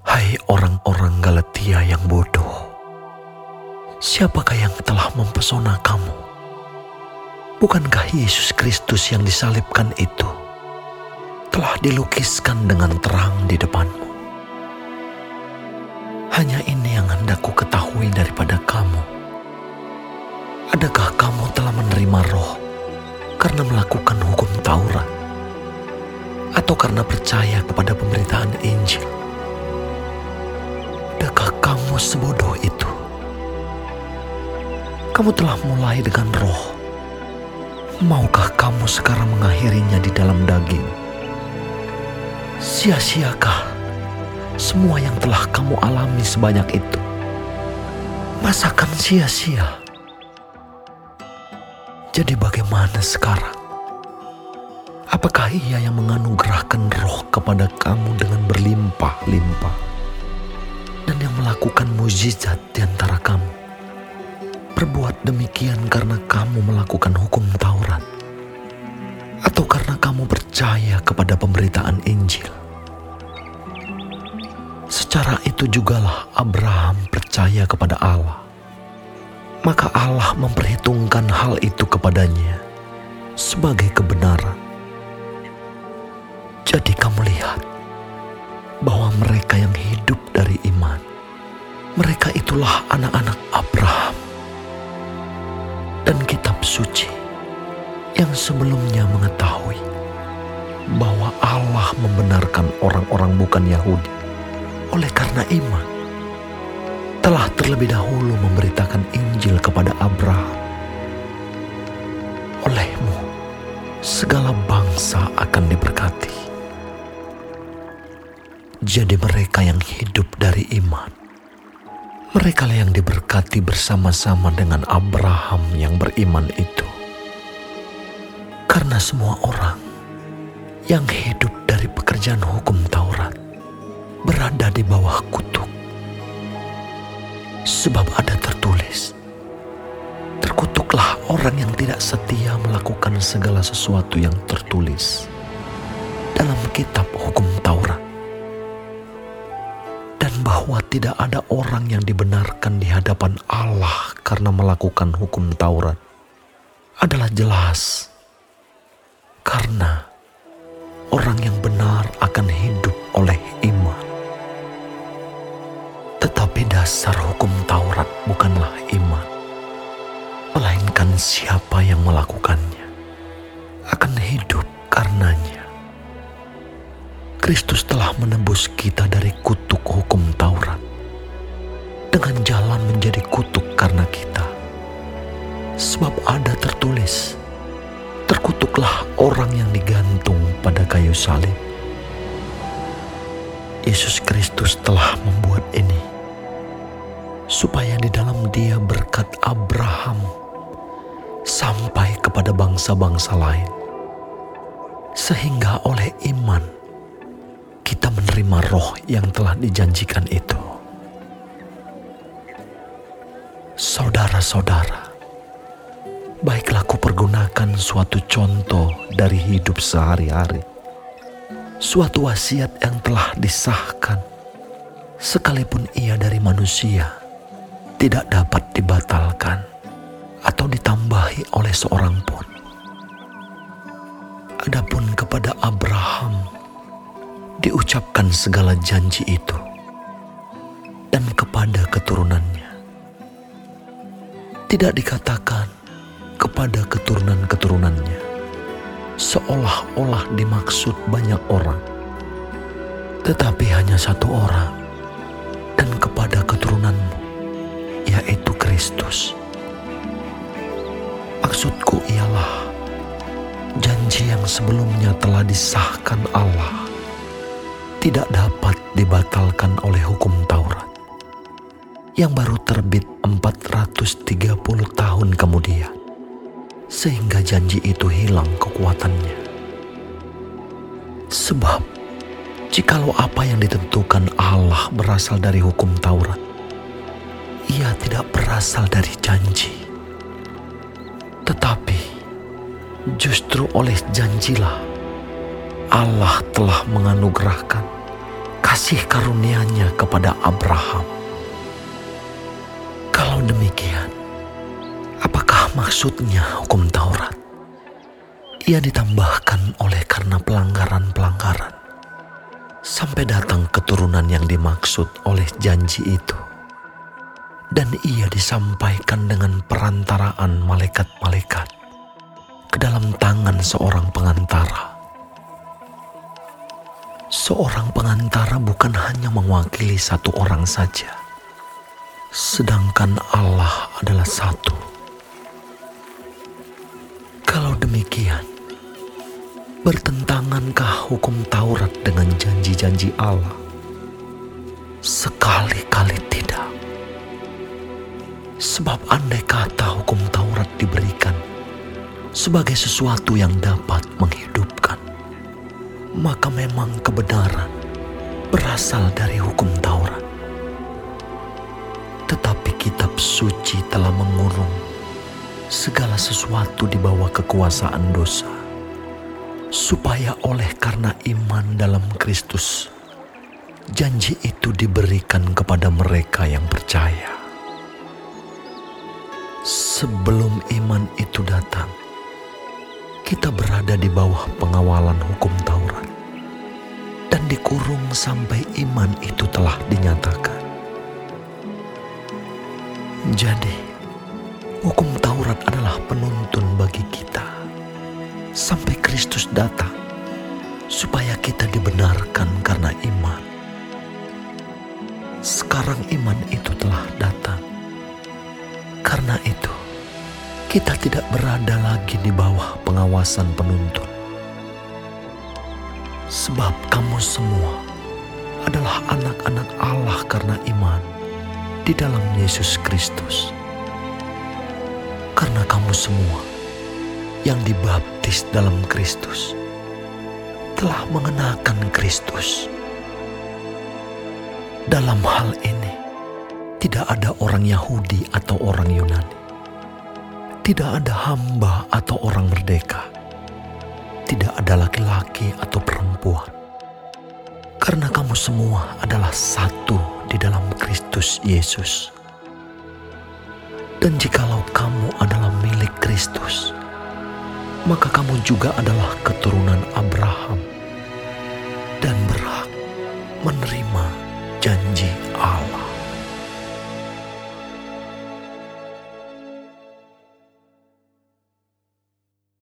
Hai orang-orang Galatia yang bodoh, siapakah yang telah mempesona kamu? Bukankah Yesus Kristus yang disalibkan itu telah dilukiskan dengan terang di depanmu? Hanya ini yang hendak ku ketahui daripada kamu. Adakah kamu telah menerima roh karena melakukan hukum Taurat? Atau karena percaya kepada pemberitaan Injil? Adakah kamu sebodoh itu? Kamu telah mulai dengan roh. Maukah kamu sekarang mengakhirinya di dalam daging? Sia-siakah semua yang telah kamu alami sebanyak itu? Masakan sia-sia? Jadi bagaimana sekarang? Apakah ia yang menganugerahkan roh kepada kamu dengan berlimpah-limpah? Melakukan mujizat di antara kamu? Berbuat demikian karena kamu melakukan hukum Taurat? Atau karena kamu percaya kepada pemberitaan Injil? Secara itu jugalah Abraham percaya kepada Allah maka Allah memperhitungkan hal itu kepadanya sebagai kebenaran. Jadi kamu lihat bahwa mereka yang hidup dari iman, mereka itulah anak-anak Abraham. Dan kitab suci yang sebelumnya mengetahui bahwa Allah membenarkan orang-orang bukan Yahudi oleh karena iman telah terlebih dahulu memberitakan Injil kepada Abraham. Olehmu, segala bangsa akan diberkati. Jadi mereka yang hidup dari iman, mereka yang diberkati bersama-sama dengan Abraham yang beriman itu. Karena semua orang yang hidup dari pekerjaan hukum Taurat berada di bawah kutuk Sebab ada tertulis, terkutuklah orang yang tidak setia melakukan segala sesuatu yang tertulis dalam kitab hukum bahwa tidak ada orang yang dibenarkan di hadapan Allah karena melakukan hukum Taurat adalah jelas. Karena orang yang benar akan hidup oleh iman. Tetapi dasar hukum Taurat bukanlah iman, melainkan siapa yang melakukannya akan hidup karenanya. Kristus telah menebus kita dari kutuk hukum Taurat dengan jalan menjadi kutuk karena kita. Sebab ada tertulis, terkutuklah orang yang digantung pada kayu salib. Yesus Kristus telah membuat ini supaya di dalam dia berkat Abraham sampai kepada bangsa-bangsa lain. Sehingga oleh iman menerima roh yang telah dijanjikan itu. Saudara-saudara, baiklah ku pergunakan suatu contoh dari hidup sehari-hari. Suatu wasiat yang telah disahkan, sekalipun ia dari manusia tidak dapat dibatalkan atau ditambahi oleh seorang pun. Adapun kepada diucapkan segala janji itu dan kepada keturunannya. Tidak dikatakan kepada keturunan-keturunannya seolah-olah dimaksud banyak orang, tetapi hanya satu orang dan kepada keturunanmu yaitu Kristus. Maksudku ialah janji yang sebelumnya telah disahkan Allah tidak dapat dibatalkan oleh hukum Taurat yang baru terbit 430 tahun kemudian sehingga janji itu hilang kekuatannya. Sebab jikalau apa yang ditentukan Allah berasal dari hukum Taurat, ia tidak berasal dari janji, tetapi justru oleh janjilah Allah telah menganugerahkan kasih karunia-Nya kepada Abraham. Kalau demikian, apakah maksudnya hukum Taurat? Ia ditambahkan oleh karena pelanggaran-pelanggaran sampai datang keturunan yang dimaksud oleh janji itu. Dan ia disampaikan dengan perantaraan malaikat-malaikat ke dalam tangan seorang pengantara seorang pengantara bukan hanya mewakili satu orang saja, sedangkan Allah adalah satu. Kalau demikian, bertentangankah hukum Taurat dengan janji-janji Allah? Sekali-kali tidak. Sebab andai kata hukum Taurat diberikan sebagai sesuatu yang dapat menghidupkan, maka memang kebenaran berasal dari hukum Taurat. Tetapi kitab suci telah mengurung segala sesuatu di bawah kekuasaan dosa, supaya oleh karena iman dalam Kristus, janji itu diberikan kepada mereka yang percaya. Sebelum iman itu datang, kita berada di bawah pengawalan hukum dan dikurung sampai iman itu telah dinyatakan. Jadi, hukum Taurat adalah penuntun bagi kita sampai Kristus datang supaya kita dibenarkan karena iman. Sekarang iman itu telah datang. Karena itu, kita tidak berada lagi di bawah pengawasan penuntun. Sebab kamu semua adalah anak-anak Allah karena iman di dalam Yesus Kristus. Karena kamu semua yang dibaptis dalam Kristus telah mengenakan Kristus. Dalam hal ini, tidak ada orang Yahudi atau orang Yunani tidak ada hamba atau orang merdeka. Tidak ada laki-laki atau perempuan. Karena kamu semua adalah satu di dalam Kristus Yesus. Dan jikalau kamu adalah milik Kristus, maka kamu juga adalah keturunan Abraham dan berhak menerima janji Allah.